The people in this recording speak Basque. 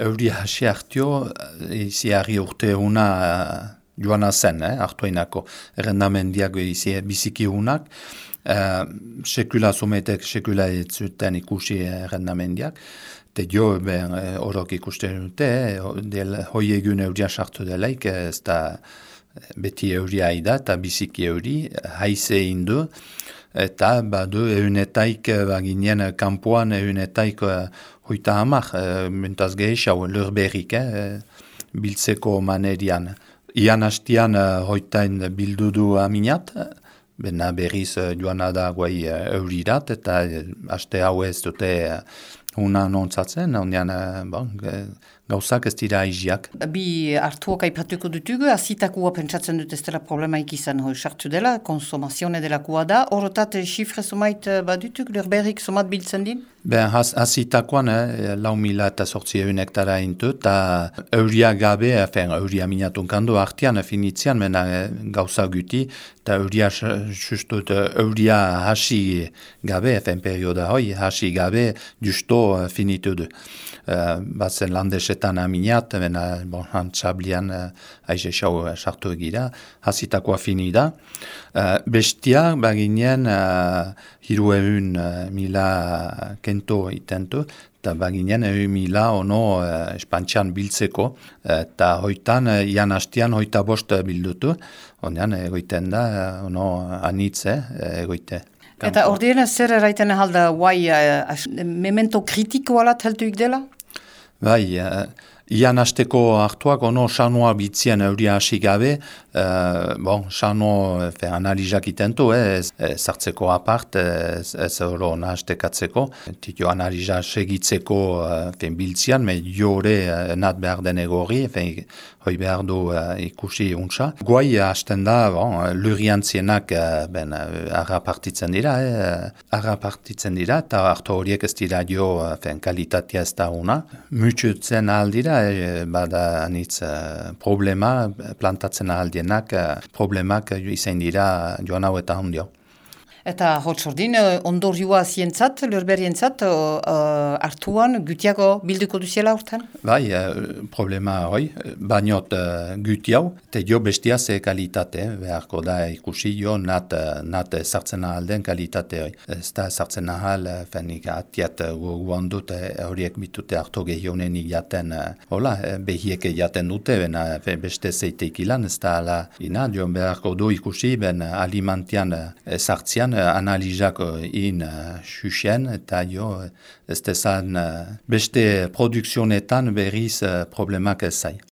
euria hasi hartio, izi harri urte una joana zen, eh, hartuainako errendamendiak izi biziki unak, uh, sekula sometek sekula zuten ikusi errendamendiak, Te jo, ben, horok ikusten dute, del, hoi egun euria sartu delaik, ez da beti euria aida eta biziki euri, haize indu, eta badu eunetaik baginen kampuan eunetaik hoita hamar, mentaz gehiago, lur berrik, eh, biltzeko manerian. Ian hastian hoitain bildudu aminat, bena berriz joana da guai eurirat, eta haste hau ez dute una nontzatzen, ondian, bon, gauzak ez dira aiziak. Bi hartuak aipatuko dutugu, azitakua pentsatzen dut ez dela problema ikizan hoi sartu dela, konsumazione dela kua da, horotat xifre somait badutuk, lurberik somat biltzen din? Ben, azitakoan, eh, lau mila eta sortzi egun hektara intu, eta euria gabe, efen, euria minatun kandu artian, finitzian, mena eh, gauza guti, eta euria, justut, euria hasi gabe, efen perioda hoi, hasi gabe, justo finitu du. Uh, batzen landesetan aminat, mena, bon, antzablian, uh, aize xau sartu egira, hasitakoa fini da. Uh, bestia, baginen, uh, hiru egun mila kento itentu, eta baginen egun mila ono uh, espantxan biltzeko, eta uh, hoitan, uh, ian hastian, hoita bost bildutu, onean egoiten da, uh, ono anitze, egoite. Eta ordeena zer eraiten halda guai uh, memento kritikoa lat heltuik dela? Bai, uh, Ian hasteko hartuak ono sanoa bitzian euria hasi gabe, uh, bon, sano fe, analizak itentu, eh, ez, zartzeko apart, ez, ez oro nahastekatzeko. Tito analiza segitzeko uh, biltzian, me jore nat behar den egorri, hoi behar du uh, ikusi untsa. Guai hasten da, bon, luriantzienak uh, ben, arra partitzen dira, eh, arra dira, eta hartu horiek ez dira jo kalitatea ez da una. Mutsutzen aldira, e, bada anitz uh, problema plantatzen ahaldienak uh, problemak izan dira joan hau eta hondio. Eta hotzordin, ondorioa zientzat, lurberientzat, uh, hartuan, gutiago bilduko duziela urtean? Bai, uh, problema hoi, bainot uh, gutiau, eta jo bestia ze kalitate, beharko da ikusi jo nat, nat sartzen ahalden kalitate hoi. Ez da sartzen ahal, fenik atiat guan dut, horiek bitute hartu gehionen jaten, hola, behiek jaten dute, bena beste zeiteik ilan, ez da ala, ina, jo beharko du ikusi, ben alimentian sartzian, analizak in xuxen, eta jo, ez dezan beste produksionetan berriz problemak ez zai.